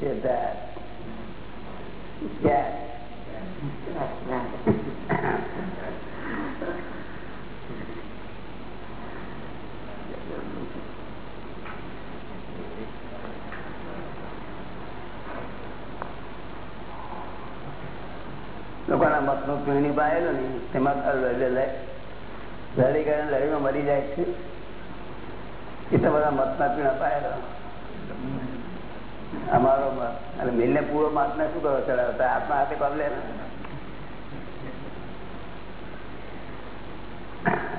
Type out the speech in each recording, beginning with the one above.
that. Yes. લોકોના મતનું પીણી પાયેલો ને, તેમાં લડી ગયા લડીમાં મરી જાય છે એ તો બધા મત ના પીણા પાયેલા અમારો અને મિલ ને પૂરો મત ને શું કરો ચડાવતા આપના હાથે પગલે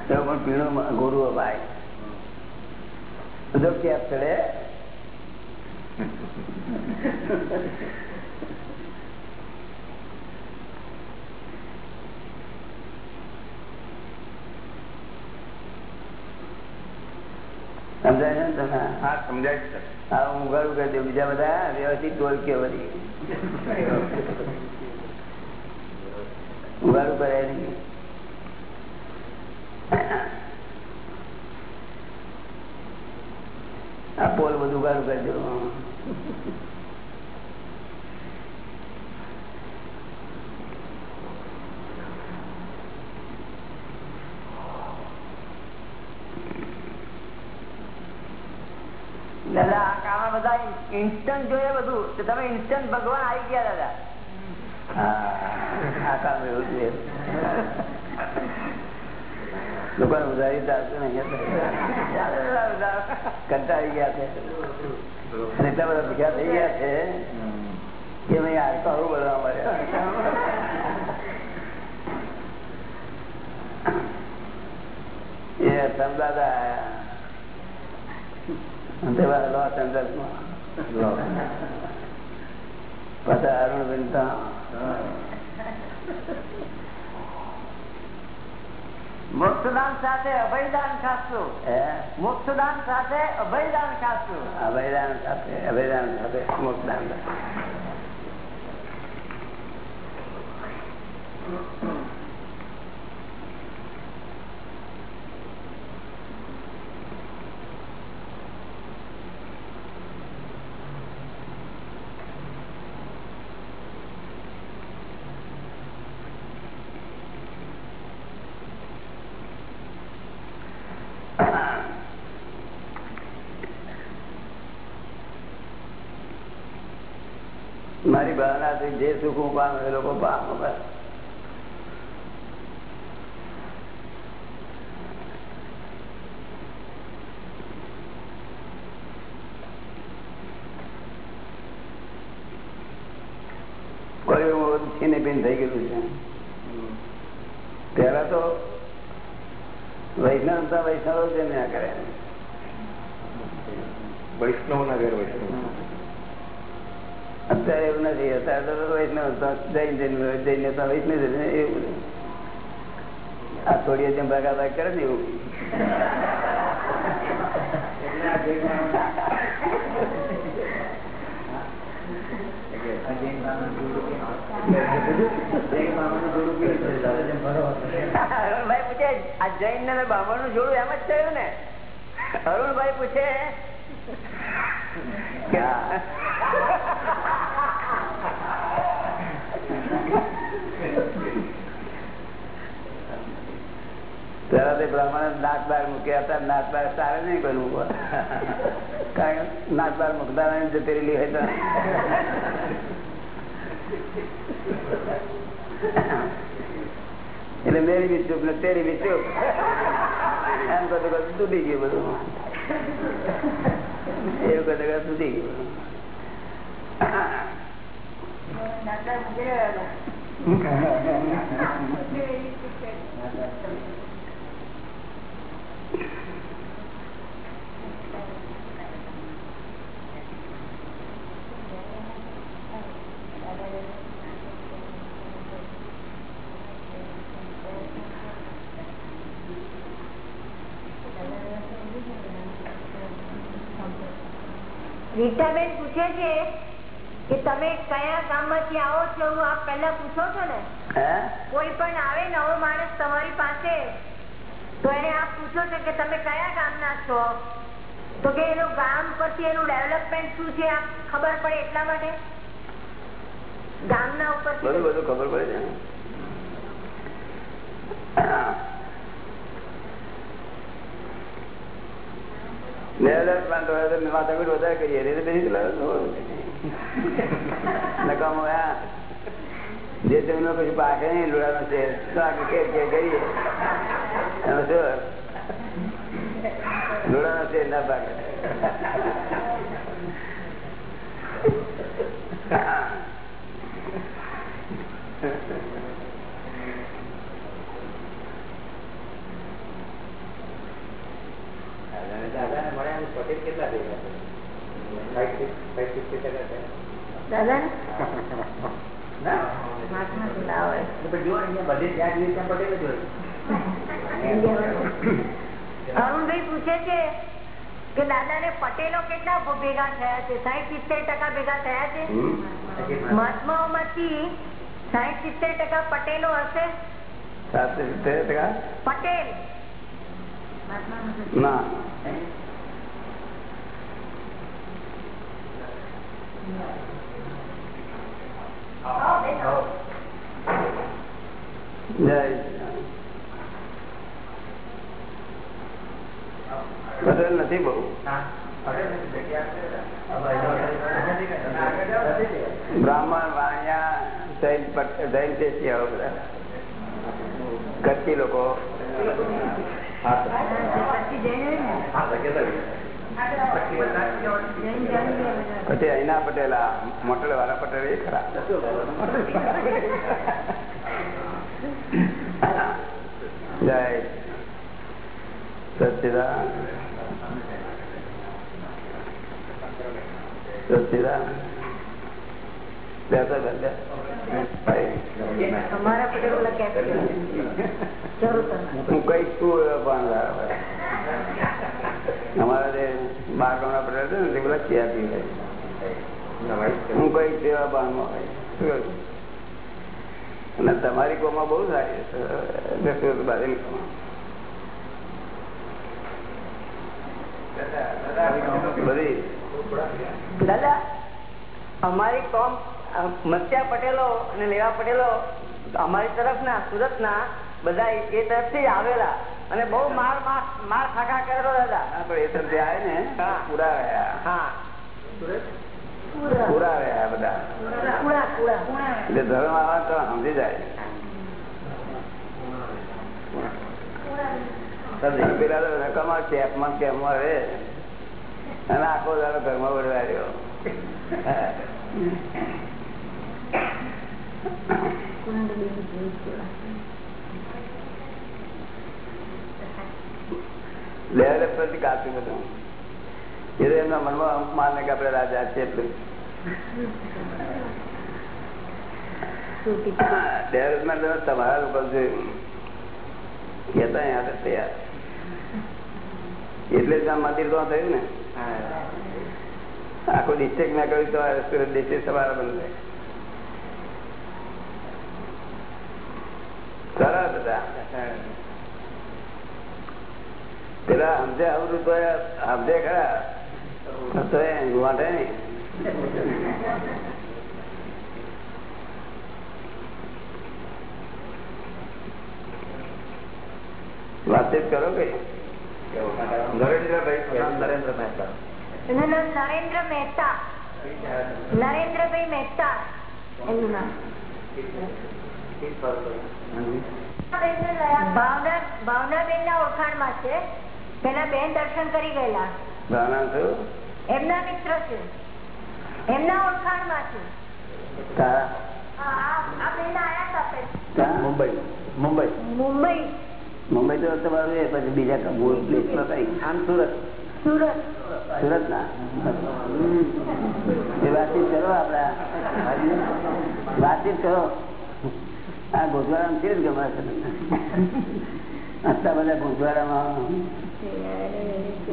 પણ પીણું ગુરુ ભાઈ. બધો ક્યાં ચડે. સમજાય છે તમે હા સમજાય છે. હા હું ઘરું કરી દઉં બીજા બધા વ્યવસ્થિત ટોળકીઓ બધી. ઉઘાડું કરે નહીં આ પોલ બધું ઉઘાડું કરી દાદા આ કામ બધા ઇન્સ્ટન્ટ જોઈએ બધું. તો તમે ઇન્સ્ટન્ટ ભગવાન આવી ગયા દાદા. આ કામ એવું જોઈએ લોકોને ઉધારી કંટાળી ગયા છે. એટલા બધા ભેગા થઈ ગયા છે કે ભાઈ આ તો આવું બોલવા મળે એ સમજાતા લોસ પાછા મોક્ષદાન સાથે અભયદાન ખાશું. મોક્ષદાન સાથે અભયદાન ખાશું. અભયદાન સાથે અભયદાન સાથે મોક્ષદાન મારી બહાર જે સુખ હું પામે એ લોકો પામ બસ કોઈ છીને પીને થઈ ગયેલું છે પેલા તો વૈષ્ણવ હતા વૈષ્ણવ જ એમને કરે વૈષ્ણવ ના ઘેર વૈષ્ણવ અત્યારે એવું નથી અત્યારે તો વૈષ્ણવ હતા જૈન જૈન જૈન હતા વૈષ્ણવ એવું આ થોડી જેમ ભાગા ભાગ કરે ને એવું. અરુણભાઈ પૂછે, આ જૈન ને બામણનું જોડું એમ જ થયું ને. અરુણભાઈ પૂછે પેલા તે બ્રાહ્મણ નાક બાર મૂક્યા હતા નાક બાર સારા નહીં બનવું કારણ કે નાક બાર મૂકતા જતેલી જતી હોય એટલે મેરી બી ચૂપ ને તેરી બી ચૂપ. એમ કરતો કરતું તૂટી ગયું બધું. એવું કરતો કરતું તૂટી ગયું રીટાબેન પૂછે છે કે તમે કયા ગામમાંથી આવો છો? આપ પેલા પૂછો છો ને? કોઈ પણ આવે નવો માણસ તમારી પાસે તો એને આપ પૂછો છો કે તમે કયા ગામના છો? તો કે એનું ગામ પરથી એનું ડેવલપમેન્ટ શું છે? આ ખબર પડે એટલા માટે? ગામના ઉપર બધું બધું ખબર પડે છે ડેવલપમેન્ટ હોય તો માથાકૂટ વધારે કરીએ એટલે પછી નકામો જે તેમનો પછી પાકે નહીં લોડાનો છે કરીએ. એનો શું? મળ્યા છે ના પાકે પટેલ કેટલા ભેગા દાદા ના. બધી પેલા હોય. તો જો અહીંયા બધે જ્યાં જોઈએ ત્યાં પટેલ જ હોય અરુણભાઈ પૂછે છે કે દાદા ને પટેલો કેટલા ભેગા થયા છે? સાહીઠ સિત્તેર ટકા ભેગા થયા છે? મહાત્માઓ માંથી સાહીઠ સિત્તેર ટકા પટેલો હશે? સાતસો સિત્તેર ટકા? પટેલ. ના. જય. પટેલ નથી બહુ. બ્રાહ્મણ વાણિયા જૈન જૈન દેશીયાઓ બધા. કચ્છી લોકો. પછી અહીના પટેલા મોટેલ વાળા પટેલ એ ખરા. જય સચિદાન સચિદાન બેસો બેન, બેસો. અમારા પટેલ ઓલા કેપ છે જરૂર તમે હું જે બારગામના પટેલ છે ને તે બધા હું કઈ સેવા બાનમાં હોય તમારી કોમાં બહુ સારી દસરથ કોમાં. બધી દાદા અમારી કોમ મત્યા પટેલો અને લેવા પટેલો અમારી તરફ ના સુરત ના બધા એ તરફથી થી આવેલા. અને બહુ માર માર ખાખા કરેલો દાદા. પણ એ તરફથી આવે ને? પૂરા રહ્યા. હા. પૂરા. રહ્યા બધા. કુડા કુડા એટલે ધર્મ આવે તો સમજી જાય. પેલા તો રકમમાં રહે અને આખો દાડો ઘરમાં વળવા રહ્યો લેવલે પ્રતિ કાચું બધું એ તો એમના મનમાં અમુક માને કે આપણે રાજા છીએ એટલું. ડેવલપમેન્ટ તો તમારા લોકો જોયું કેતા યાદ હશે એટલે જ આ મંદિર તો થયું ને? આખું ડિસ્ટ્રિક્ટ ના કર્યું તો સુરત દેશે સવાર બંધ સરસ હતા પેલા સમજે આવડું તો સમજે ખરા તો એ વાંધે નહીં વાતચીત કરો કે નરેન્દ્રભાઈ નરેન્દ્ર મહેતા એનું નામ નરેન્દ્ર મહેતા નરેન્દ્રભાઈ મહેતા એમનું નામ ભાવના ભાવનાબેન ના ઓળખાણમાં છે. પેલા બેન દર્શન કરી ગયેલા. એમના મિત્ર છે. એમના ઓળખાણમાં છે? મુંબઈ. મુંબઈ. મુંબઈ. મુંબઈ તો તમારું એ પછી બીજા આમ સુરત. સુરત. ના વાતચીત કરો આપડા વાતચીત કરો. આ ગોધવાડા કેવી ગમે આટલા બધા ગોધવાડામાં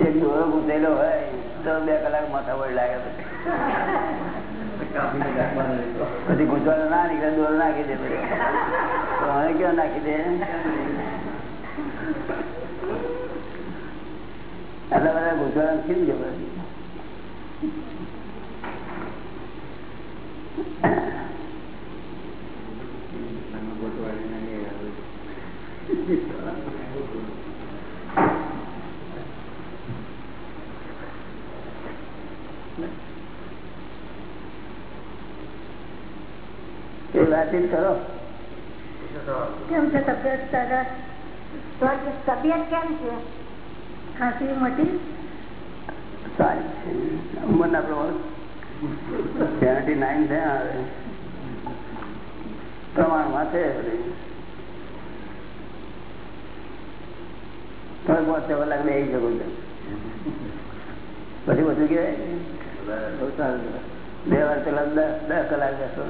એક દોરો ગુંથેલો હોય, તો બે કલાક માથા વડ લાગે પછી ગુજરાત ના નીકળે, દોરો નાખી દે તો હવે ક્યાં નાખી દે? આટલા બધા ગુજરાત કેમ ખબર એ વાતચીત કરો. કેમ છે તબિયત તબિયત કેમ છે? ખાંસી મટી? સારી છે. ઉંમરના પ્રમાણ સેવન્ટી નાઇન થયા હવે. પ્રમાણમાં છે બધી પાંચ છ કલાક બેસી શકો છો પછી બધું કહેવાય બે વાર પેલા દસ કલાક બેસો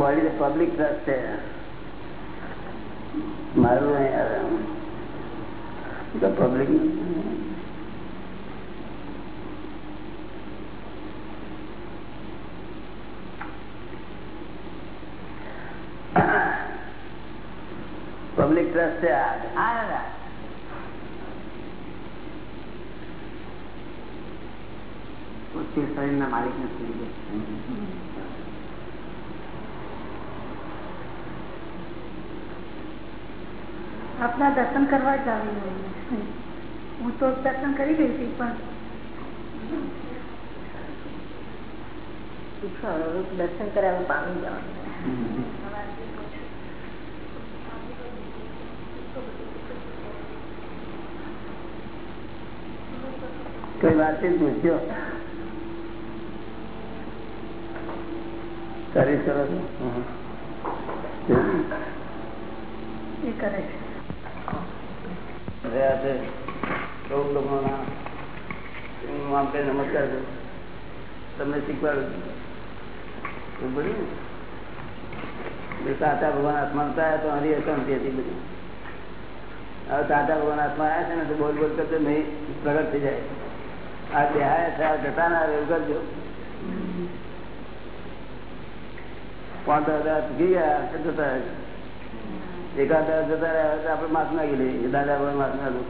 બોડી પબ્લિક ટ્રસ્ટ છે. મારું નહીં આવે. તો પબ્લિક પબ્લિક ટ્રસ્ટ છે આ. આ શરીર ના માલિક નથી આપના દર્શન કરવા જ આવી રહી હું તો દર્શન કરી ગઈ હતી પણ દર્શન કરાવવા પામી જવાનું. કોઈ વાતચીત પૂછજો સર્વિસ કરો છો. એ કરે છે. રહ્યા છે ચૌદ લોકોના નમસ્કાર કરું તમને શીખવાડું બધું સાચા ભગવાન આત્મા હતા તો હરી અશાંતિ હતી બધી. હવે સાચા ભગવાન આત્મા આવ્યા છે ને તો બોલ બોલ કરતો નહીં પ્રગટ થઈ જાય. આ દેહાય છે, આ જતા ના એવું કરજો. પાંચ હજાર ગયા જતા. એકાદ જતા રહ્યા આપડે આપણે નાખી લઈએ. દાદા આપણે માફ નાખું.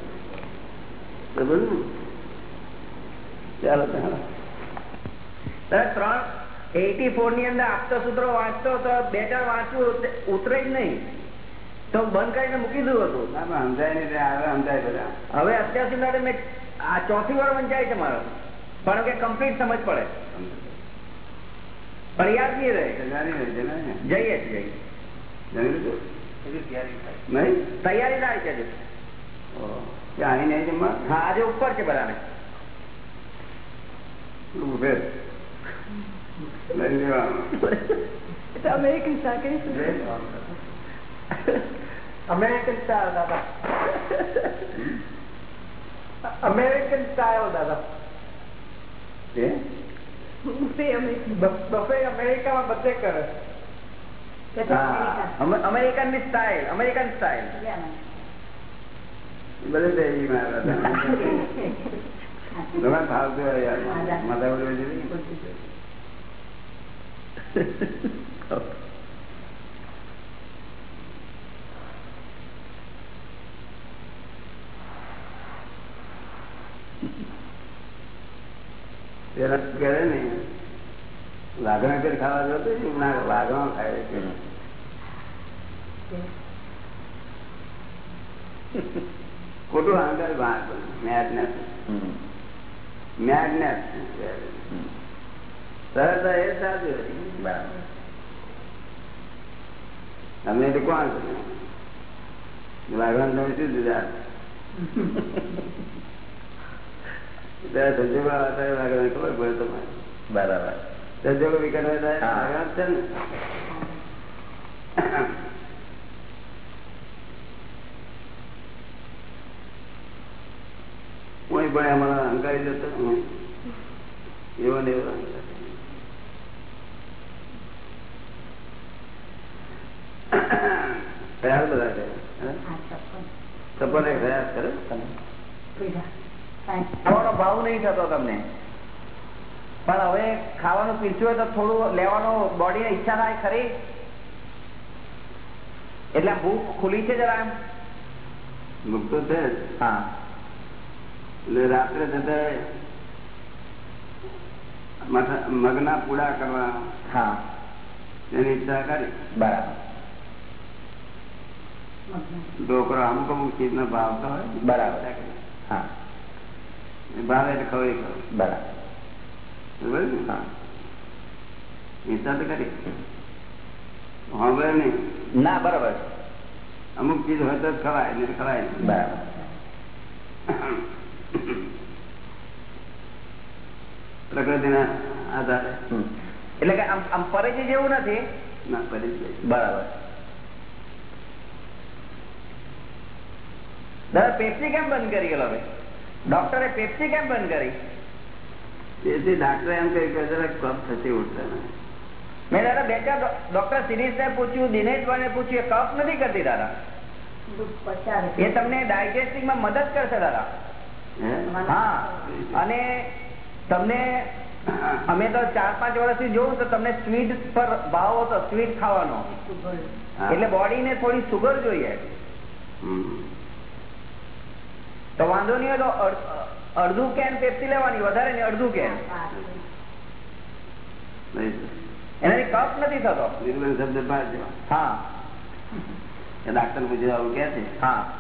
બરોબર ચાલો ચાલો. ત્રણ એટી ફોરની અંદર આપતો સૂત્રો વાંચતો તો બે ચાર વાંચવું ઉતરે જ નહીં. તો બંધ કરીને મૂકી દીધું હતું. સમજાય નહીં હવે સમજાય બધા. હવે અત્યાર સુધી મેં આ ચોથી વાર વંચાય છે મારો. પણ કે કમ્પ્લીટ સમજ પડે. પણ યાદ નહીં રહે. જઈએ જઈએ. નહીં? તૈયારી થાય છે જમવા હા આજે ઉપર છે બરાબર. અમેરિકન સ્ટાઇલ દાદા. અમેરિકન સ્ટાઇલ દાદા. બફે અમેરિકામાં બધે કરે. અમેરિકનની સ્ટાઇલ અમેરિકન સ્ટાઇલ બધે બધા. તમે ફાવતું હોય પેલા કહે ને વાઘણા કરી ખાવા જતો ના લાગણા ખાય છે. ખોટું અહંકાર મેડનેસ મેડનેસ સરળતા એ સાચું હતી. તમને તો કોણ વાઘણ તમે શું દીધા ત્યારે સંજોગો ખબર પડે તમારે. બરાબર. સંજોગો વિકટ હોય ત્યારે હા. છે ને? કોઈ પણ અમારા અહંકારી જતો એવો ને એવો. બધા છે? સપન એક કરે. ભાવ નહીં થતો તમને? પણ હવે ખાવાનું પીરસ્યું હોય તો થોડું લેવાનો બોડી ઈચ્છા થાય ખરી? એટલે ભૂખ ખુલી છે જરા એમ? ભૂખ તો છે હા. એટલે રાત્રે જતા મગના પૂડા કરવા હા. એની ઈચ્છા કરી. બરાબર. ઢોકળો અમુક અમુક ચીજ નો ભાવ તો હોય. બરાબર. હા. ભાવે એટલે બરાબર બરાબર. ને? બરાબર. અમુક ચીજ હોય તો ખવાય નહીં ખવાય બરાબર. પ્રકૃતિના આધારે. એટલે કે આમ આમ પરેજી જેવું નથી? ના પરિચય બરાબર. દાદા પેપ્સી કેમ બંધ કરી ગયેલો હવે? ડોક્ટરે પેપ્સી કેમ બંધ કરી? તેથી ડાક્ટરે એમ કહ્યું કે જરાક કફ થતી ઉઠતા નહીં. મેં દાદા બે ચાર ડોક્ટર સિરીઝ ને પૂછ્યું દિનેશભાઈ ને પૂછ્યું કફ નથી કરતી દાદા? એ તમને ડાયજેસ્ટિંગમાં મદદ કરશે દાદા. હા? અને તમને અમે તો ચાર પાંચ વર્ષથી જોયું તો તમને સ્વીટ પર ભાવ હતો સ્વીટ ખાવાનો. એટલે બોડી ને થોડી સુગર જોઈએ. તો વાંધો નહીં અડધું કેન પેપ્સી લેવાની વધારે ને અડધું કેન. એનાથી કફ નથી થતો. શબ્દ હા. ડાક્ટર પૂછ્યું આવું કે છે? હા.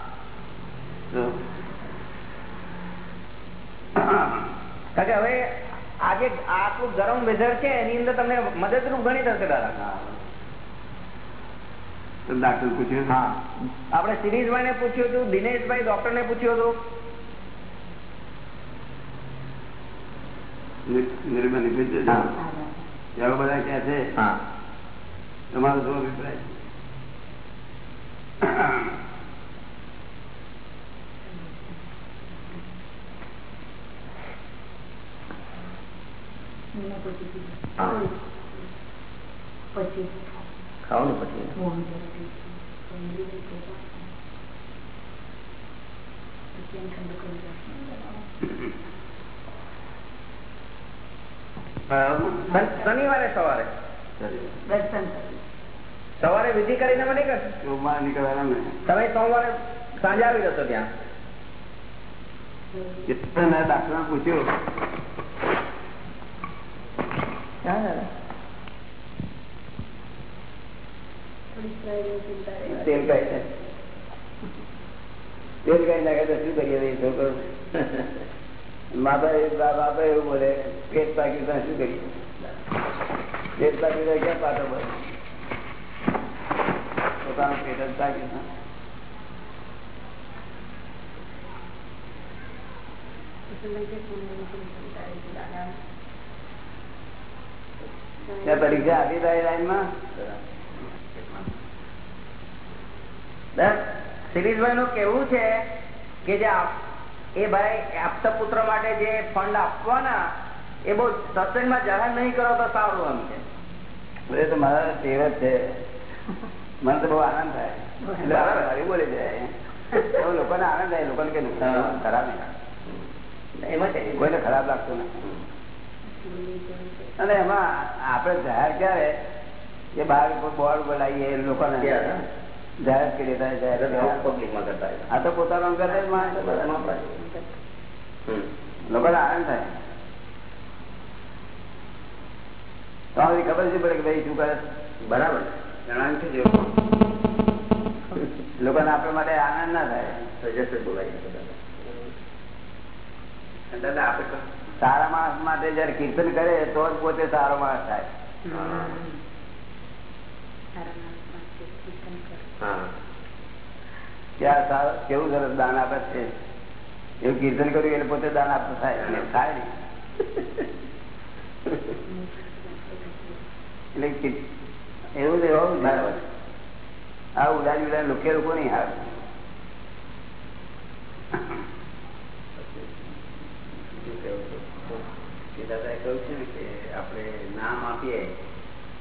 કારણ કે હવે આજે આટલું ગરમ વેધર છે એની અંદર તમને મદદરૂપ ઘણી થશે દાદા. ડાક્ટર પૂછ્યું? હા. આપણે સિરીઝભાઈ ને પૂછ્યું હતું દિનેશભાઈ ડોક્ટર ને પૂછ્યું હતું. નિ- નિર્બંધ પૂછ્યું બધા કે છે. તમારો શું અભિપ્રાય ખાવાનું પછી. શનિવારે સવારે. સવારે વિધિ કરીને મને નીકળવાના તમે સોમવારે સાંજે આવી જશો ત્યાં. મેં પૂછ્યું. તેલ કઈ છે. તેલ કઈ નાખે તો શું કરીએ છોકરો? બાપા એ- બાપા એવું બોલે પેટ પાક્યું તો શું કરી પેટ પાક્યું ક્યાં પાટો બોલે પોતાનું પેટ જ પાક્યું પરીક્ષા આપી તારી લાઈનમાં? સિરીઝભાઈ નું કેવું છે કે જે એ ભાઈ આપતા પુત્ર માટે જે ફંડ આપવાના એ બહુ સત્સંગમાં જાહેર નહીં કરો તો સારું એમ છે. એ તો મારા તેવ છે. મને તો બહુ આનંદ થાય. બોલી જાય. લોકોને આનંદ થાય લોકોને કે નુકસાન ખરાબ નહીં. કોઈને ખરાબ લાગતું નથી. અને એમાં આપણે જાહેર ક્યારે? કે બહાર બોર્ડ બોલાવીએ લોકોને? જાહેર કરી. આ તો પોતાનો અંગત જ માણસ છે લોકોને આનંદ થાય. તો આવી ખબર છે પડે કે ભાઈ શું કરે? બરાબર. જણાવ્યું છે લોકોને આપણા માટે આનંદ ના થાય. દાદા આપણે સારા માણસ માટે જયારે કીર્તન કરે તો જ પોતે સારો માણસ થાય. હા. કે આ સારું કેવું સરસ દાન આપે છે. એવું કીર્તન કર્યું એટલે પોતે દાન આપતું થાય. થાય નહીં. એટલે એવું એવું બરાબર આ ઉડાડી ઉડાડી લુકે લોકો નહીં આવે. દાદા કહ્યું છે ને કે આપણે નામ આપીએ.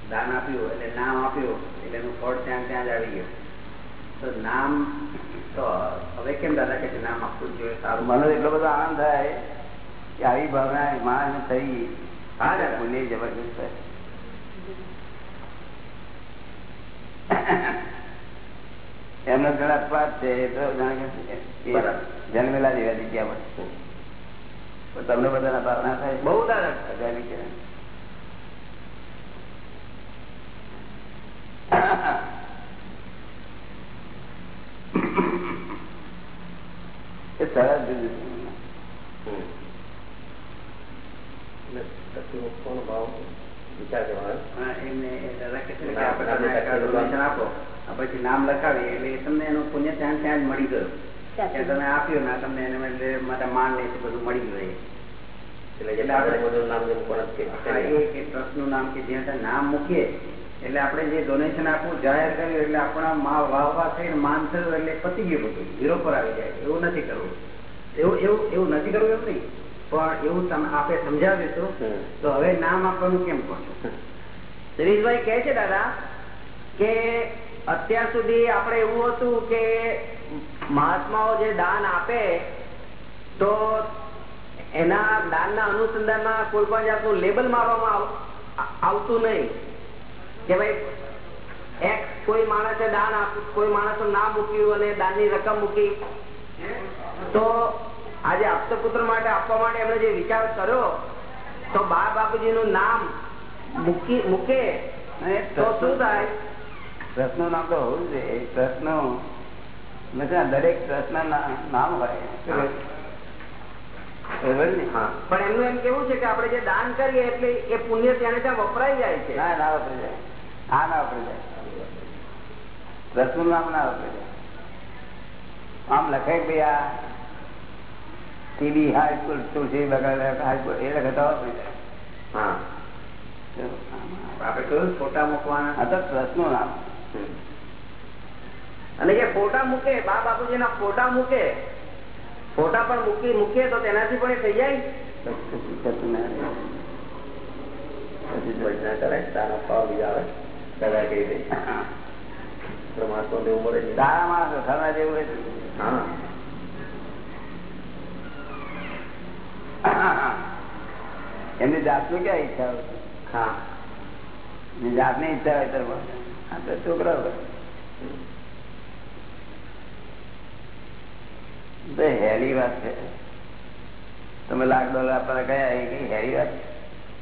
દાન આપ્યું એટલે નામ આપ્યું. એટલે એનું ફળ ત્યાં ત્યાં જ આવી ગયું. તો નામ તો હવે કેમ દાદા કે નામ આપવું જોઈએ સારું. મને એટલો બધો આનંદ થાય કે આવી ભાવના માણસ થઈ હા, દાદા. ભૂલી જબરજસ્ત એમનો ઘણા અપવાદ છે એ તો. જન્મેલા જેવા જગ્યા પર. તમને બધાના ભાવના થાય? બહુ દાદા. ભાવ વિચાર કરવાનો? નામ- લખાવી પછી નામ લખાવીએ એટલે તમને એનું પુણ્ય ત્યાં ત્યાં જ મળી ગયું. ત્યાં તમે આપ્યું ના તમને એને માટે માટે માન ને બધું મળી ગયું એટલે આપણે- બધું નામ કે- હા, એ ટ્રસ્ટનું નામ કે જ્યાં ત્યાં નામ મૂકીએ. એટલે આપણે જે ડોનેશન આપવું જાહેર કર્યું એટલે આપણા મા વાહ થઈને માન થયું એટલે પતી ગયું બધું. ઝીરો પર આવી જાય. એવું નથી કરવું. એવું એવું એવું નથી કરવું એમ નહીં. પણ એવું તમે આપે સમજાવીશું તો હવે નામ આપવાનું કેમ કહો શિરીષભાઈ કહે છે દાદા કે અત્યાર સુધી આપણે એવું હતું કે મહાત્માઓ જે દાન આપે તો એના દાનના અનુસંધાનમાં કોઈ પણ જાતનું લેબલ મારવામાં આવતું નહીં. કે ભાઈ કોઈ માણસે દાન આપ્યું કોઈ માણસો ના મૂક્યું અને દાનની રકમ મૂકી તો આજે આપતપુત્ર માટે આપવા માટે એમણે જે વિચાર કર્યો તો બા બાપુજી નું નામ મૂકી મૂકે તો શું થાય? ટ્રસ્ટનું નામ તો હોવું છે જોઈએ. ટ્રસ્ટનું દરેક પ્રશ્ન નામ હોય. પણ એમનું એમ કેવું છે કે આપણે જે દાન કરીએ એટલે એ પુણ્ય ત્યાં ત્યાં વપરાય જાય છે. ના ના વપરાય. જાય આ ના વાપરી જાય. ટ્રસ્ટનું નામ ના વાપરી જાય. આમ લખાય ભાઈ આ ટીબી હાઈસ્કૂલ તુલસી બગાડ હાઈસ્કૂલ એ લખતા વાપરી જાય. હા. આપણે કહ્યું ફોટા મૂકવાના? આ તો ટ્રસ્ટનું નામ. અને જે ફોટા મૂકે બા બાપુજીના ફોટા મૂકે ફોટા પણ મૂકી મૂકીએ તો તેનાથી પણ એ થઈ જાય? કશું ના રહે. ભજના કરે ભાવ આવે. દાદા કહી દે પરમાત્મા દેવું મળે છે. સારા માણસો ખરા જેવું હોય હા. એમની જાતનું ક્યાં ઈચ્છા હોય? હા. એમની જાતની ઈચ્છા હોય તો બોલે. તો છોકરા હેરી વાત છે. તમે લાખ ડોલર આપવાના કયા? હેરી વાત છે?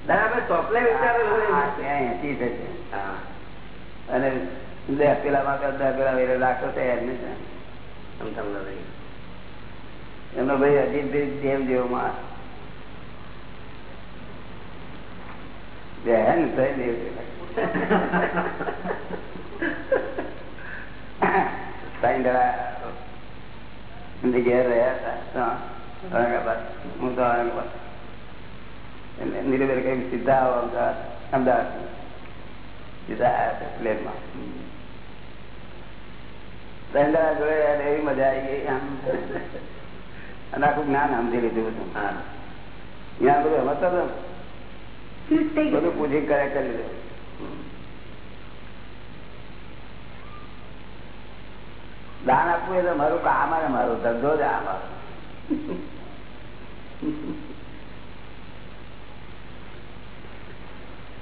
દાદા આપણે ચોપલે વિચારેલું ત્યાં એસી થશે. હા. અને દસ પેલા માં દસ પેલા વેરે લાખો તો યાદ નહીં થાય. એમનો ભાઈ અજીતભાઈ દેવ એમની ઘેર રહ્યા હતા. ઔરંગાબાદ. હું તો ઔરંગાબાદ. નીરુબેન કઈ સીધા આવો અમદાવાદ. અમદાવાદ. સીધા આવ્યા હતા પ્લેનમાં સાઈન દડા એવી મજા આવી ગઈ આમ. અને આખું જ્ઞાન સમજી લીધું બધું જ્ઞાન બધું સમજતો હતો. ને? ફ્યુઝ થઈ ગયું. બધું પૂછી કરે કરી લીધું. દાન આપવું એ તો મારું કામ અને મારું ધંધો જ આ મારો.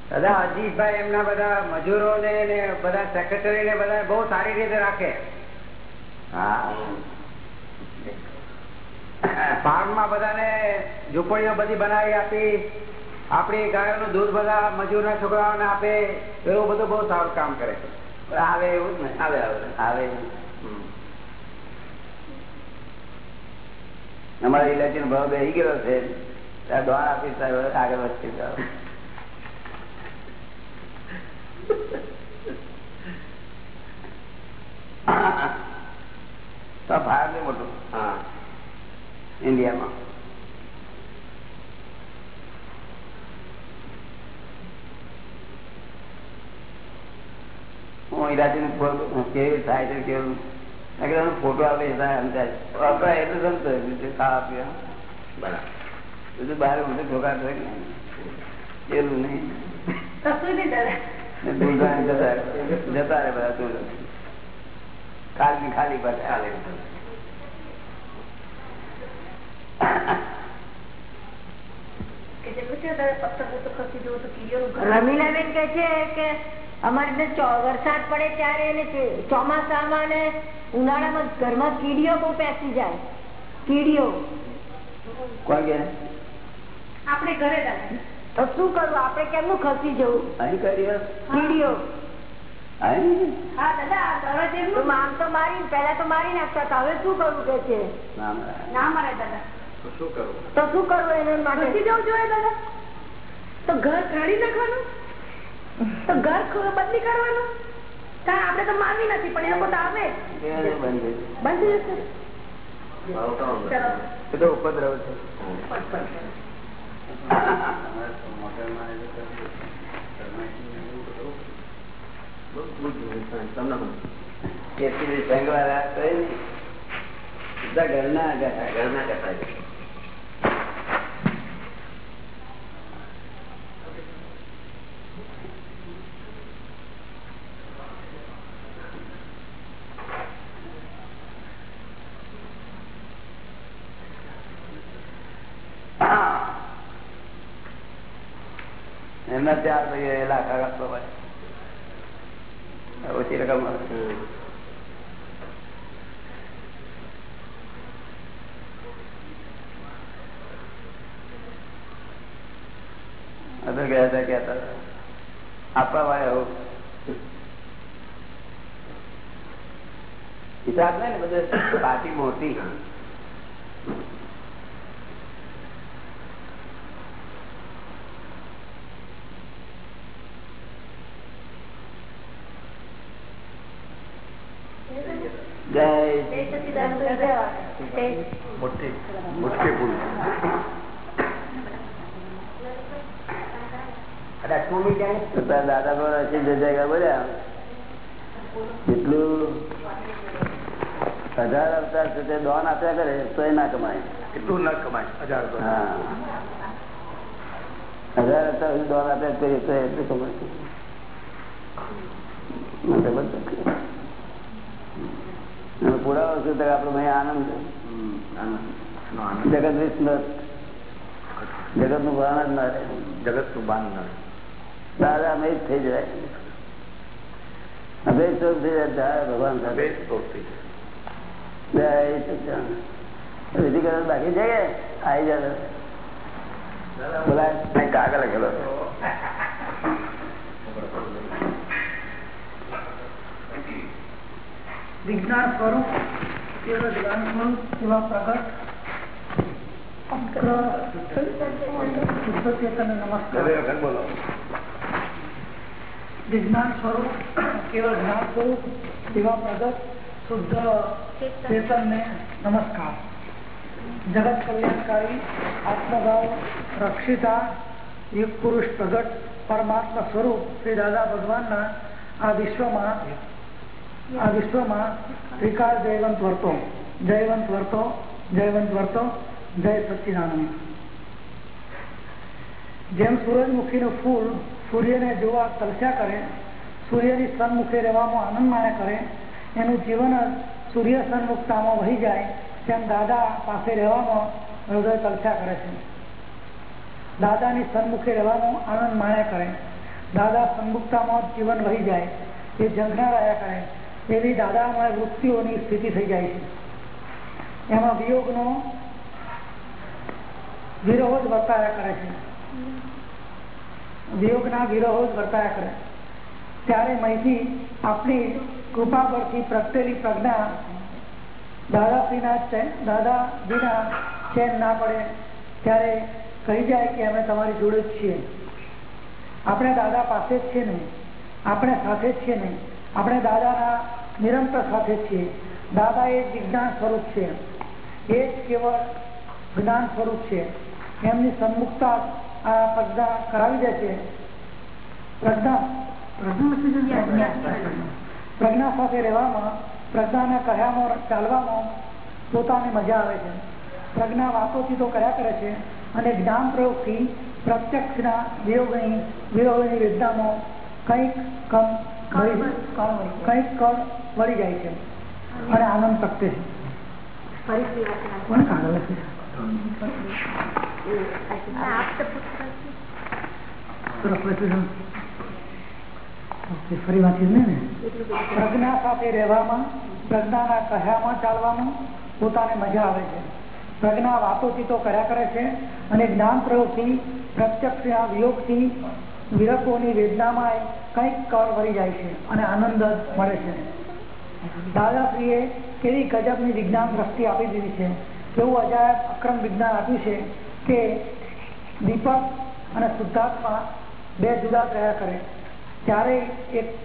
દાદા અજીતભાઈ એમના બધા મજૂરો ને બધા સેક્રેટરી ને બધા બહુ સારી રીતે રાખે. ફાર્મમાં બધાને ઝૂંપડીઓ બધી બનાવી આપી. આપણી ગાયોનું દૂધ બધા મજૂરના છોકરાઓને આપે. એવું બધું બહુ સારું કામ કરે આવે એવું જ ને? આવે આવે. આવે અમારે ઇલેક્શન ભાવ બેસી ગયો છે. આગળ વધતી જાઓ તો ભારત બહુ મોટું હા ઇન્ડિયામાં હું ઈરાજી કેવી થાય છે કેવું મેં કીધું આનો ફોટો આપે થાય સમજાય વાપરાય એટલું સમજો બીજું ખાવા પીવા બરાબર બીજું બહાર ઊંધું ઠોકા થાય ને એવું નહીં કશું નહીં દાદા ને દૂધ જતા રહે જતા રહે બધા દૂધ ખાલી ખાલી પર રમીલાબેન કે છે કે અમારે વરસાદ પડે ત્યારે એને ચોમાસામાં ને ઉનાળામાં ઘરમાં કીડીઓ બહુ પેસી જાય. કીડીઓ. આપણે ઘરે તો શું કરવું? આપણે કેમનું ખસી જવું? કીડીઓ. હા દાદા તો આમ તો મારી પેલા તો મારી નાખતા હવે શું કરવું કે છે? ના મારે દાદા. તો શું કરવું? તો શું કરવું એના માટે? જવું જોઈએ દાદા. તો ઘર કાઢી નાખવાનું? તો ઘર બદલી કાઢવાનું કારણ આપણે તો મારવી નથી પણ એ લોકો તો આવે બંધ જશે. ઉપદ્રવ છે. ઘરના ઘરના છે. એમના ચાર ભાઈ લાખ ઓછી રકમ તો ગયા હતા કહેતા હતા. આપવા વાળા એવું. હિસાબ ને બધે. પાર્ટી મોટી જય મોટી મોટી ભૂલ છતાં દાદા પણ હસી જગ્યા બોલ્યા એટલું હજાર અવતાર સુધી દોન આપ્યા કરે તો એ ના કમાય. એટલું ના કમાય હજાર તો હજાર અવતાર સુધી દોન આપ્યા કરીએ તો એટલું કમાય. પુરાવો શું તો આપણો ભાઈ આનંદ છે. જગત વિસ્મૃત જગતનું ભાન જ ના રહે. જગતનું ભાન ના દાદા અમે થઈ જાય. અભય સ્વરૂપ થઈ જાય જય. ભગવાન બાકી છે કે? આવી જાય બોલાય. કાગળ લખેલો વિજ્ઞાન સ્વરૂપ કેવળ જ્ઞાન સ્વરૂપ એવા પ્રગટ? અગ્ર શુદ્ધ ચેતન નમસ્કાર. બોલો. વિજ્ઞાન સ્વરૂપ, કેવળ જ્ઞાન સ્વરૂપ એવા પ્રગટ, શુદ્ધ ચેતનને નમસ્કાર. જગત કલ્યાણકારી, આત્મભાવ, રક્ષિતા યુગ પુરુષ પ્રગટ, પરમાત્મા સ્વરૂપ, શ્રી દાદા ભગવાનના આ વિશ્વમાં આ વિશ્વમાં વિકાર જયવંત વર્તો જયવંત વર્તો જયવંત વર્તો, જય સચ્ચિદાનંદ. જેમ સૂરજમુખીનું ફૂલ સૂર્યને જોવા તલસ્યા કરે, સૂર્યની સન્મુખે રહેવામાં આનંદ માણે કરે, એનું જીવન સૂર્ય સન્મુખતામાં વહી જાય તેમ દાદા પાસે રહેવામાં હૃદય તલસ્યા કરે છે. દાદાની સન્મુખે રહેવાનો આનંદ માણ્યા કરે. દાદા સન્મુખતામાં જીવન વહી જાય, એ ઝંખના રહ્યા કરે, એવી દાદામાં વૃત્તિઓની સ્થિતિ થઈ જાય છે. એમાં વિયોગનો વિરોહ વર્તાયા કરે છે. વિયોગના વિરોહ વર્તાયા કરે. ત્યારે મહીથી આપણી કૃપા પરથી પ્રગટેલી પ્રજ્ઞા દાદાશ્રીના દાદાજીના ચેન ના પડે, ત્યારે કહી જાય કે અમે તમારી જોડે જ છીએ. આપણે દાદા પાસે જ છીએ ને આપણે સાથે જ છીએ ને આપણે દાદાના નિરંતર સાથે છીએ. દાદા એ વિજ્ઞાન સ્વરૂપ છે. એ જ કેવળ જ્ઞાન સ્વરૂપ છે. એમની સન્મુખતા આ પ્રજ્ઞા કરાવી દે છે. પ્રજ્ઞા પ્રજ્ઞા સાથે રહેવામાં પ્રજ્ઞાના કહ્યામાં ચાલવામાં પોતાને મજા આવે છે. પ્રજ્ઞા વાતોથી તો કર્યા કરે છે અને જ્ઞાન પ્રયોગથી પ્રત્યક્ષના વિયોગની વિયોગની વિદ્યામાં કંઈક કમ કંઈક કળ વળી જાય છે. અને આનંદ પ્રગટે છે. કોણ કાગળ લખે પ્રજ્ઞા સાથે રહેવામાં, પ્રજ્ઞાના કહ્યામાં ચાલવામાં પોતાને મજા આવે છે. પ્રજ્ઞા વાતોચીતો કર્યા કરે છે અને જ્ઞાન પ્રયોગથી પ્રત્યક્ષના વિયોગથી, વિરકોની વેદનામાં કંઈક કળ વળી જાય છે અને આનંદ મળે છે. દાદાશ્રીએ કેવી ગજબની વિજ્ઞાન દ્રષ્ટિ આપી દીધી છે. કેવું અજાયબ અક્રમ વિજ્ઞાન આપ્યું છે કે દીપક અને શુદ્ધાત્મા બે જુદા રહ્યા કરે. ક્યારેય એક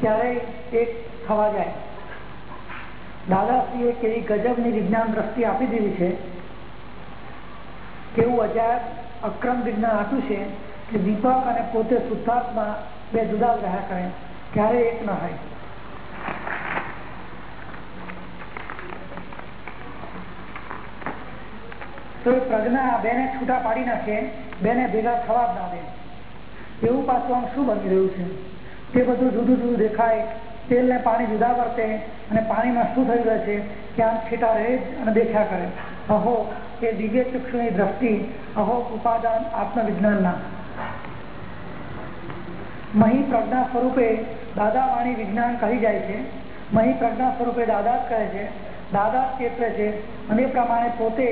ક્યારેય એક થવા જાય. દાદાશ્રીએ કેવી ગજબની વિજ્ઞાન દ્રષ્ટિ આપી દીધી છે. કેવું અજાયબ અક્રમ વિજ્ઞાન આપ્યું છે કે દીપક અને પોતે શુદ્ધાત્મા બે જુદા રહ્યા કરે. ક્યારેય એક ન હોય તો પ્રજ્ઞા બેને છૂટા પાડી નાખે, બેને ભેગા થવા જ ના દે. એવું પાછું આમ શું બની રહ્યું છે? તે બધું જુદું જુદું દેખાય. તેલ ને પાણી જુદા વર્તે અને પાણીમાં શું થઈ રહ્યું છે કે આમ છેટા રહે અને દેખ્યા કરે. અહો, એ દિવ્ય ચક્ષુની દ્રષ્ટિ. અહો ઉપાદાન આત્મવિજ્ઞાનના. મહી પ્રજ્ઞા સ્વરૂપે દાદા વાણી વિજ્ઞાન કહી જાય છે. મહી પ્રજ્ઞા સ્વરૂપે દાદા જ કહે છે. દાદા ક્ષેત્ર છે અને પ્રમાણે પોતે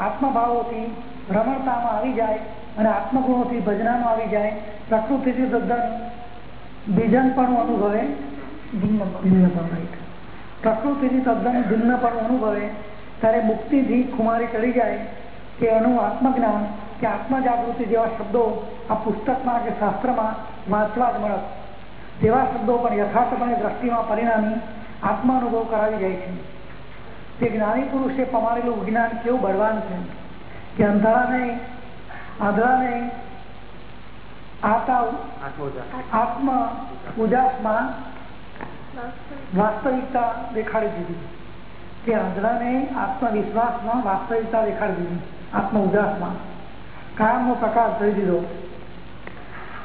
આત્મભાવોથી રમણતામાં આવી જાય અને આત્મગુણોથી ભજનામાં આવી જાય, પ્રકૃતિથી તદ્દન બીજનપણું અનુભવે પ્રકૃતિથી તદ્દન ભિન્નપણું અનુભવે, ત્યારે મુક્તિથી ખુમારી ચડી જાય કે એનું આત્મજ્ઞાન, કે આત્મજાગૃતિ જેવા શબ્દો આ પુસ્તકમાં કે શાસ્ત્રમાં વાંચવા જ મળત તેવા શબ્દો પણ યથાર્થપણે દ્રષ્ટિમાં પરિણામી આત્માનુભવ કરાવી જાય છે. તે જ્ઞાની પુરુષે પમાડેલું વિજ્ઞાન કેવું બળવાન છે કે અંધારા નહીં આંધળા નહીં આતા આત્મ ઉદાસમાં વાસ્તવિકતા દેખાડી દીધી. કે આંધળાને આત્મવિશ્વાસમાં વાસ્તવિકતા દેખાડી દીધી. આત્મ ઉદાસમાં. કાયમનો પ્રકાશ થઈ દીધો.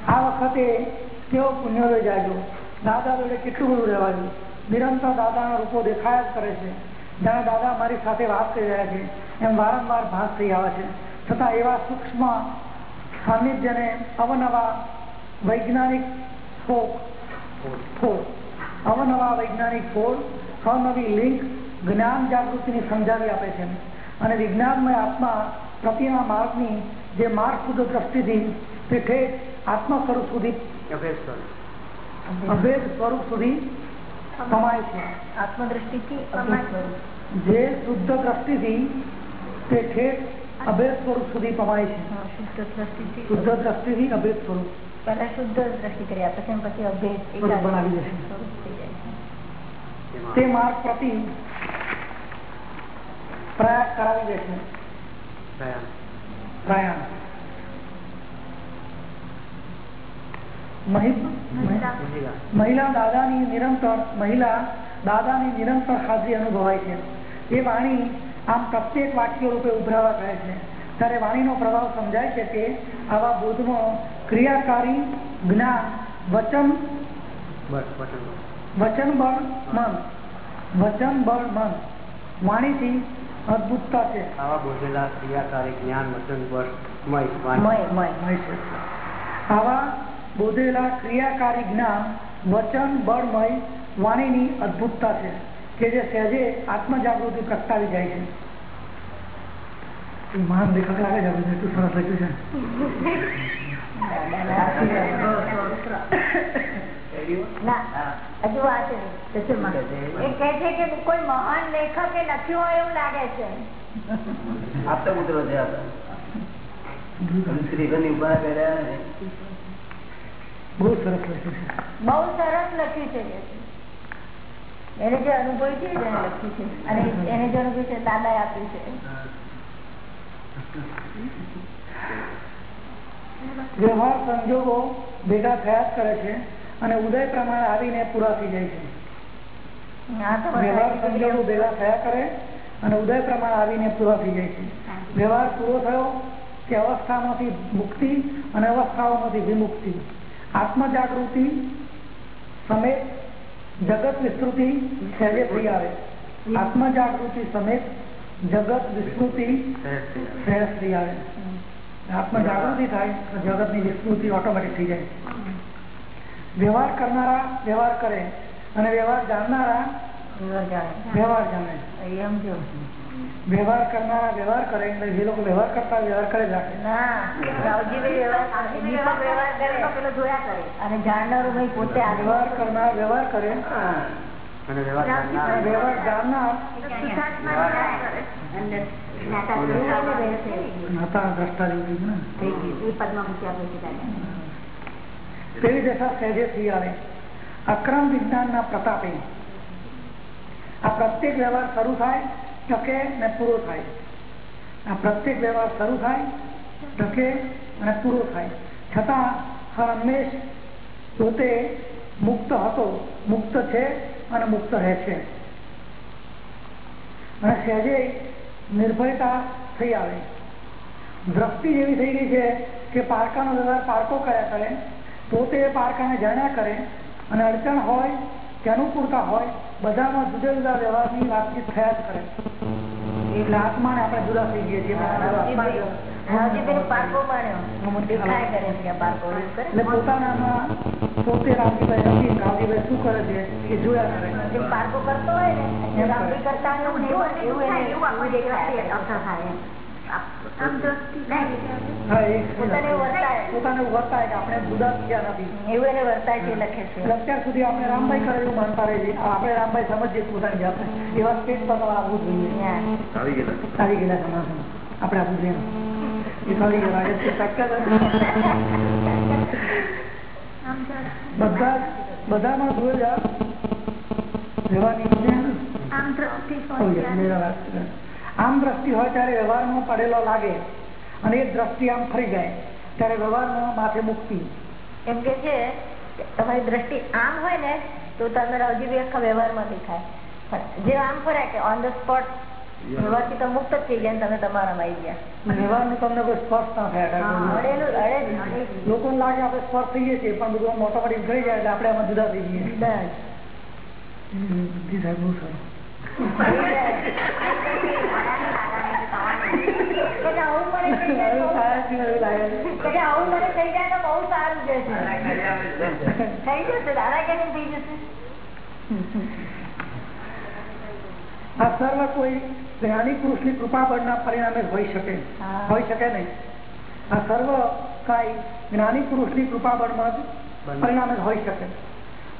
આ વખતે કેવો પુણ્યોદય જાગ્યો. દાદા જોડે કેટલું બધું રહેવાયું નિરંતર દાદાના રૂપો દેખાયા જ કરે છે. જાણે દાદા મારી સાથે વાત કરી રહ્યા છે. એમ વારંવાર ભાસ થઈ આવે છે. છતાં એવા સૂક્ષ્મ સાનિધ્યને અવનવા વૈજ્ઞાનિક ફોડ અવનવા વૈજ્ઞાનિક ફોડ અવનવી લિંક જ્ઞાન જાગૃતિની સમજાવી આપે છે. અને વિજ્ઞાનમય આત્મા પ્રતિના માર્ગની જે માર્ગ શુદ્ધ દ્રષ્ટિથી તે ઠેઠ આત્મ સ્વરૂપ. સુધી અભેદ સ્વરૂપ સુધી કમાય છે. આત્મદ્રષ્ટિથી. જે શુદ્ધ દ્રષ્ટિથી તે ઠેઠ અભેદ સ્વરૂપ સુધી પમાય છે. શુદ્ધ દ્રષ્ટિથી. અભેદ સ્વરૂપ. પહેલા શુદ્ધ દ્રષ્ટિ કર્યા પછી પછી અભેદ બનાવી છે. તે માર્ગ પ્રતિ પ્રયાસ કરાવી દેશે. છે પ્રયાણ મહિ- મહિલા દાદાની નિરંતર મહિલા દાદાની નિરંતર હાજરી અનુભવાય છે. એ વાણી આમ પ્રત્યેક વાક્ય રૂપે ઉભરાવા કહે છે. ત્યારે વાણીનો પ્રભાવ સમજાય છે કે આવા બોધમાં ક્રિયાકારી જ્ઞાન વચન વચન બળ મન. વચન બળ મન. વાણીથી અદભુતતા છે. આવા બોધેલા ક્રિયાકારી જ્ઞાન વચન બળ મય મય મય છે. આવા બોધેલા ક્રિયાકારી જ્ઞાન વચન બળમય વાણીની અદભુતતા છે કે જે સહેજે આત્મજાગૃતિ પ્રગટાવી જાય છે. એ મહાન લેખક લાગે છે બધું એટલું સરસ લખ્યું ના હજુ વાત દસમા. એ કહે છે કે કોઈ મહાન લેખકે લખ્યું હોય એવું લાગે છે. આપતા પુત્રો છે શ્રીધરની ઊભા કર્યા ને. છે બહુ સરસ લખ્યું છે. બહુ સરસ લખ્યું છે એને જે અનુભવ છે એને લખ્યું છે. અને એને જે અનુભવ છે દાદા આપ્યું છે. વ્યવહાર સંજોગો ભેગા થયા કરે છે અને ઉદય પ્રમાણે આવીને પૂરા થઈ જાય છે. વ્યવહાર સંજોગો ભેગા થયા કરે અને ઉદય પ્રમાણે આવીને પૂરા થઈ જાય છે. વ્યવહાર પૂરો થયો કે અવસ્થામાંથી મુક્તિ અને અવસ્થાઓમાંથી વિમુક્તિ. આત્મજાગૃતિ સમેત જગત વિસ્તૃતિ સહેજે થઈ આવે. આત્મ જાગૃતિ સમેત જગત વિસ્તૃતિ સહેજ થઈ આવે. આત્મ જાગૃતિ થાય તો જગતની વિસ્મૃતિ ઓટોમેટિક થઈ જાય. વ્યવહાર કરનારા વ્યવહાર કરે અને વ્યવહાર જાણનારા વ્યવહાર જાણે. એમ જો વ્યવહાર કરનારા વ્યવહાર કરે એટલે જે લોકો વ્યવહાર કરતા વ્યવહાર કરે રાખે. અને જાણનારો ભાઈ પોતે વ્યવહાર કરનાર વ્યવહાર કરે. વ્યવહાર જાણનાર. થઈ ગયું ને તેવી દશા સહેજે થઈ આવે. અક્રમ વિજ્ઞાનના પ્રતાપે. આ પ્રત્યેક વ્યવહાર શરૂ થાય ટકે ને પૂરો થાય. આ પ્રત્યેક વ્યવહાર શરૂ થાય ટકે અને પૂરો થાય. છતાં હંમેશ પોતે મુક્ત હતો, મુક્ત છે અને મુક્ત રહે અને સહેજે નિર્ભયતા થઈ આવે. દ્રષ્ટિ એવી થઈ ગઈ છે કે પારકાનો વ્યવહાર પારકો કર્યા કરે, પોતે પારકાને જાણ્યા કરે અને અડચણ હોય કે અનુકૂળતા હોય બધામાં જુદા જુદા વ્યવહારની વાતચીત થયા જ કરે. એટલે આત્માને આપણે જુદા થઈ ગયા છીએ પોતાનામાં પોતે રામજીભાઈ નથી રામજીભાઈ શું કરે છે એ જોયા કરે. જે પારકો કરતો હોય ને રામજી કરતા હોય એવું એવું હા એ પોતાને વર્તાય. પોતાને કે આપણે જુદા થયા નથી. એવું એને વર્તાય છે લખે છે. અત્યાર સુધી આપણે રામભાઈ કરે માનતા રહી આપણે રામભાઈ સમજીએ પોતાની જાતને. એવા સ્ટેજ પર આવવું જોઈએ. આવી ગયેલા. આવી ગયેલા સમાજમાં આપણે આવવું જોઈએ. એ તો આવી ગયેલા એટલે શક્ય નથી. બધા બધામાં જોઈ જા વ્યવહારની વિજ્ઞાન આમ દ્રષ્ટિ હોય ત્યારે વ્યવહારમાં પડેલો લાગે અને એ દ્રષ્ટિ આમ ફરી જાય ત્યારે વ્યવહારમાં માથે મુક્તિ. એમ કે છે તમારી દ્રષ્ટિ આમ હોય ને તો તમે રાવજીભાઈ આખા વ્યવહારમાં દેખાય. પણ જે આમ ફર્યા કે ઓન ધ સ્પોટ વ્યવહારથી તો મુક્ત જ થઈ જાય તમે તમારામાં આવી ગયા. વ્યવહારનું તમને કોઈ સ્પર્શ ના થયા. લોકોને લાગે આપણે સ્પર્શ થઈએ છીએ પણ બધું આમ ઓટોમેટિક ગઈ જાય એટલે આપણે આમાં જુદા થઈ જઈએ. બહુ સારું આ સર્વ કોઈ જ્ઞાની પુરુષની કૃપા બળના પરિણામે હોઈ શકે. હોઈ શકે નહીં. આ સર્વ કઈ જ્ઞાની પુરુષની કૃપા બળમાં જ પરિણામે હોઈ શકે.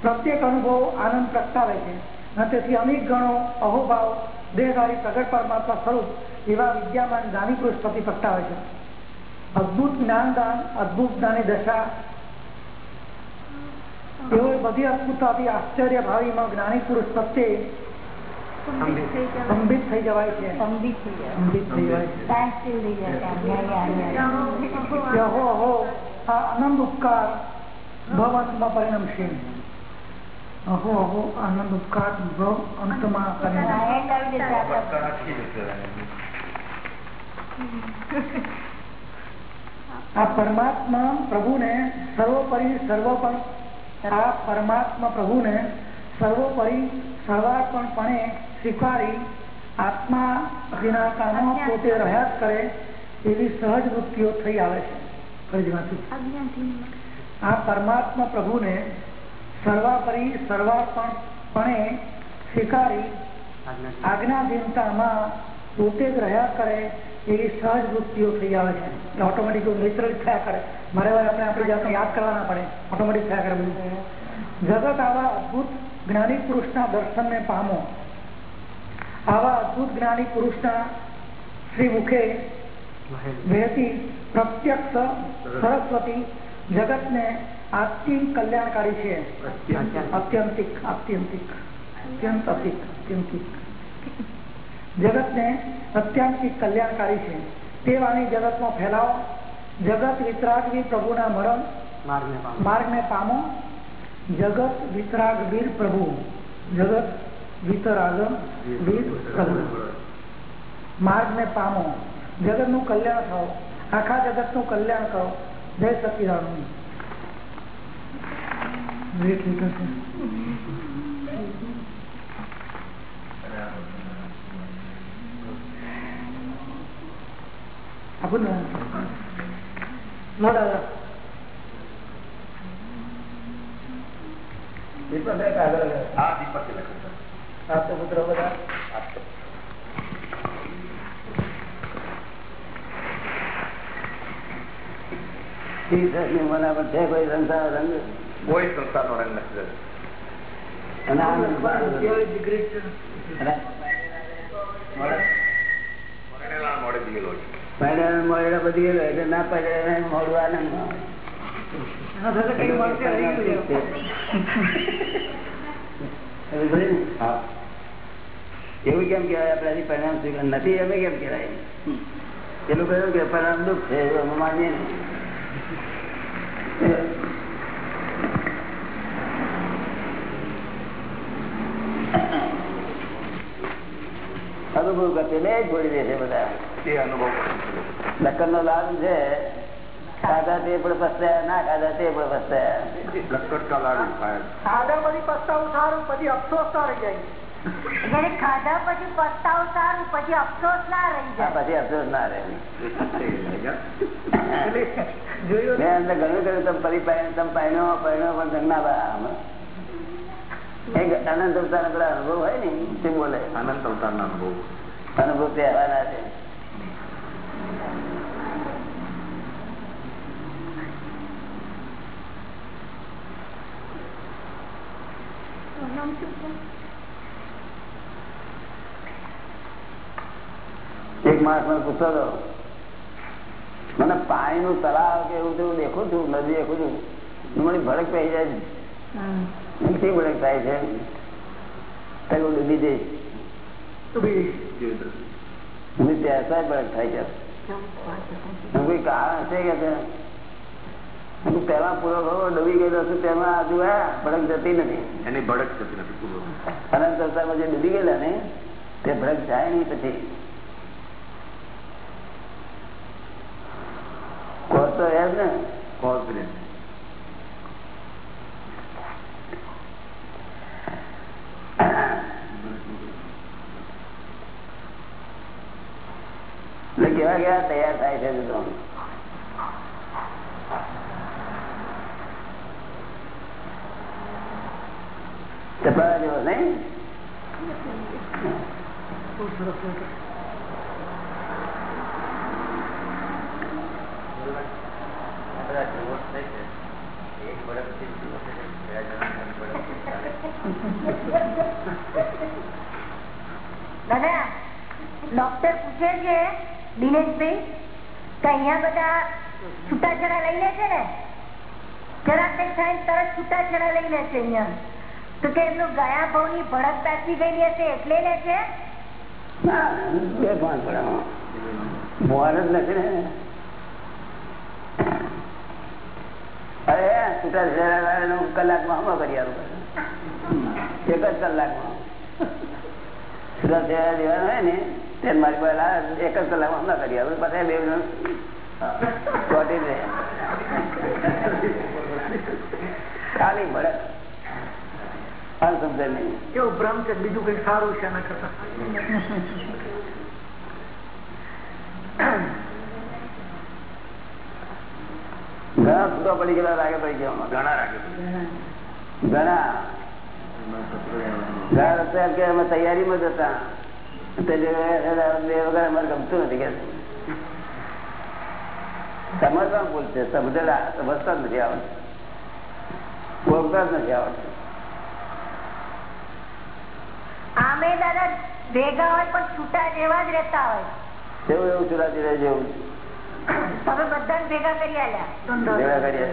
પ્રત્યેક અનુભવ આનંદ પ્રગટાવે છે. તેથી અનેક ગણો અહોભાવ દેહધારી પ્રગટ પરમાત્મા સ્વરૂપ એવા વિદ્યામાન જ્ઞાની પુરુષ પ્રતિ પ્રગટાવે છે. અદભુત જ્ઞાનદાન અદભુત જ્ઞાની દશા. એવો બધી અદભુતતાથી આશ્ચર્ય ભાવીમાં જ્ઞાની પુરુષ પ્રત્યે સ્તંભિત થઈ જવાય. છે. સ્તંભિત થઈ જવાય. છે. આનંદ ઉપકાર ભવનમાં પરિણમશે. અહો અહો આનંદ ઉપકાર ભવ અંતમાં આ પરમાત્મા પ્રભુને સર્વોપરી સર્વપણ આ પરમાત્મા પ્રભુને સર્વોપરી સર્વાર્પણપણે સ્વીકારી આત્મા વિના કામો પોતે રહ્યા જ કરે એવી સહજ વૃત્તિઓ થઈ આવે છે. આ પરમાત્મા પ્રભુને સર્વાપરી સર્વાર્પણપણે સ્વીકારી આજ્ઞાધીનતામાં પોતે જ રહ્યા કરે એવી સહજ વૃત્તિઓ થઈ આવે છે. ઓટોમેટિક નેચરલ થયા કરે. મારે આપણે આપણી જાતને યાદ કરવાના પડે. ઓટોમેટિક થયા કરે બધું. જગત આવા અદભુત જ્ઞાની પુરુષના દર્શનને પામો. આવા અદભુત જ્ઞાની પુરુષના શ્રી મુખે વહેતી પ્રત્યક્ષ સરસ્વતી જગતને આત્યંત કલ્યાણકારી છે. અત્યંતિક. આત્યંતિક અત્યંત અતિક અત્યંતિક જગતને અત્યંતિક કલ્યાણકારી છે. તે વાણી જગતમાં ફેલાવો. જગત વિતરાગવી પ્રભુના મરણ. માર્ગને પામો. જગત વિતરાગ વીર પ્રભુ. જગત વિતરાગ વીર પ્રભુ. માર્ગને પામો. જગતનું કલ્યાણ થાવ આખા જગતનું કલ્યાણ કરો. જય સચિદાનંદ. વેટ લીધો છે આપું ને નો દાદા પુત્ર બધા આપતો તીર્થની મનાવટ છે કોઈ સંસાર રંગ કોઈ સંસ્થાનો રંગ નથી એના એવું કેમ કેવાય આપણાથી પરિણામ સ્વીકાર નથી? અમે કેમ કેવાય પેલું કહ્યું કે પરિણામ દુઃખ છે એવું અમે માનીએ ને અનુભવ કરશે. બે છોડી દેશે બધા. એ અનુભવ દક્કન નો લાભ છે. ખાધા તે પણ પસ્તાયા ના ખાધા તે પણ પસ્તાયા. લક્કડ કા લાડુ ખાધા પછી પસ્તાવું સારું પછી અફસોસ ના રહી જાય. ખાધા પછી પસ્તાવ સારું પછી અફસોસ ના રહી જાય. પછી અફસોસ ના રહે. જોયું મેં ઘણું કર્યું તમે તમે પાયનો પાયનો પણ ઘરના બા અનંત અવતાર પેલા અનુભવ હોય ને તે બોલે? અનંત અવતારના અનુભવ. અનુભવ કહેવાના છે. એક માણસ મને પૂછતો હતો મને પાણી નું તળાવ કે એવું તેવું દેખું છું નદી દેખું છું? મને ભડક પડી જાય કેવી ભડક થાય છે? તો ડૂબી જઈશ મને ત્યાં ભડક થાય છે. કોઈ કારણ છે કે પહેલા પૂરો ખરો ડૂબી ગયેલો છું તેમાં હજુ આ ભડક જતી નથી. એની ભડક જતી નથી પૂરો અનંત અવતારમાં જે ડૂબી ગયેલા ને તે ભડક જાય નહીં પછી. કોર્સ તો રહે ને. કોર્સ એટલે કેવા કેવા તૈયાર થાય છે ચપાડા જેવો નહીં દાદા ડોક્ટર પૂછે છે દિનેશભાઈ કે અહીંયા બધા છૂટાછેડા લઈ લે બે પાંચ પડે મોર જ તે મારી પાસે એક જ કલાકમાં હમણાં કરી પછી બે ચોટી દે ખાલી ભડક અણસમજણ નહીં. કેવું ભ્રમ છે? બીજું કઈ સારું છે એના કરતા? ઘણા છૂટા પડી ગયેલા લાગે પડી ગયા ઘણા રાખે ઘણા. ઘણા રસ્તા કે અમે તૈયારીમાં જ હતા. બે વગર અમારે ગમતું નથી કે સમજવા ભૂલ છે. સમજેલા સમજતા જ નથી આવડતું. જ નથી આવડતું. આમે દાદા ભેગા હોય પણ છૂટા જેવા જ રહેતા હોય. જેવું એવું ચુરાતી રહે જેવું. તમે બધા ભેગા કરી આલ્યા. ભેગા કરી